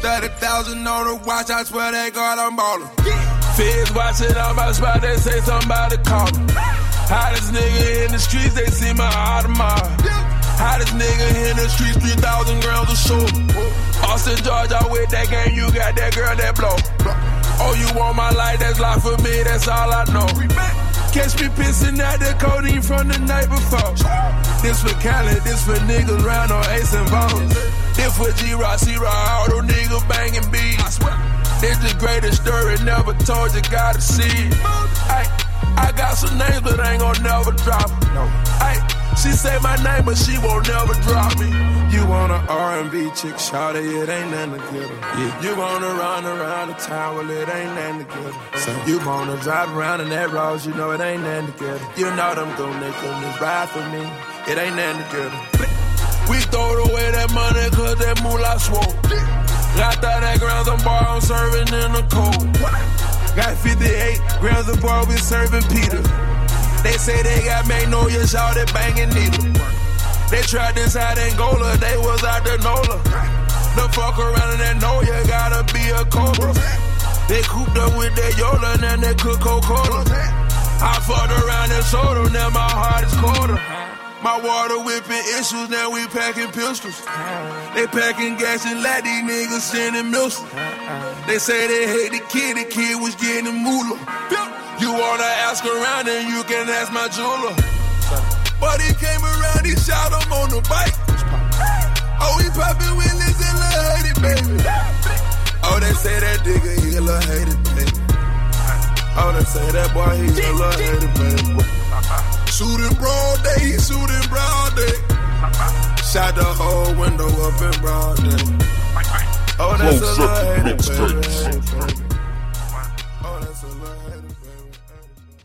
30,000 on the watch, I swear they God, I'm ballin'. Feds watching on my spot, they say somebody call me. Hottest nigga in the streets, they see my Audemars. Hottest nigga in the streets, 3,000 grams of sugar. Austin, Georgia, with that game, you got that girl that blow. Oh, you want my life, that's life for me, that's all I know. Catch me pissing out the codeine from the night before. This for Cali, this for niggas round on Ace and Bones. This for G-Rock, C-Rock, all those niggas banging beats. This the greatest story, never told you, gotta see it. Ay, I got some names, but I ain't gon' never drop 'em. No. Ay, she say my name, but she won't never drop me. You want an R&B chick, shout it, it ain't nothing to get her. Yeah. You wanna run around the town, well, it ain't nothing to get her. So you wanna drive around in that Rolls, you know it ain't nothing to get her. You know them gon' niggas just ride for me, it ain't nothing to get her. We throw away that money cause that moolah swole. Got 30 grams of bar, I'm serving in the cold. Got 58 grams of bar, we serving Peter. They say they got magnolia, shout it banging needle. They tried this out Angola, they was out the Nola. The fuck around and that know gotta be a cobra. They cooped up with that Yola, and then they cook Coca-Cola. I fucked around and sold them, now my heart is colder. My water whipping issues, now we packing pistols. They packing gas and let these niggas sending missiles. They say they hate the kid, the kid was getting moolah. You wanna ask around and you can ask my jeweler. But he came around, he shot him on the bike. Oh, he popping Willis and Lil Haiti, baby. Oh, they say that nigga, he a Lil Haiti, baby. Oh, they say that boy, he a Lil Haiti, baby. Shooting broad day, he day. Shot the whole window up in broad day. Oh, that's a Close Lil circuit Hated, mixtapes. baby. That's a Lil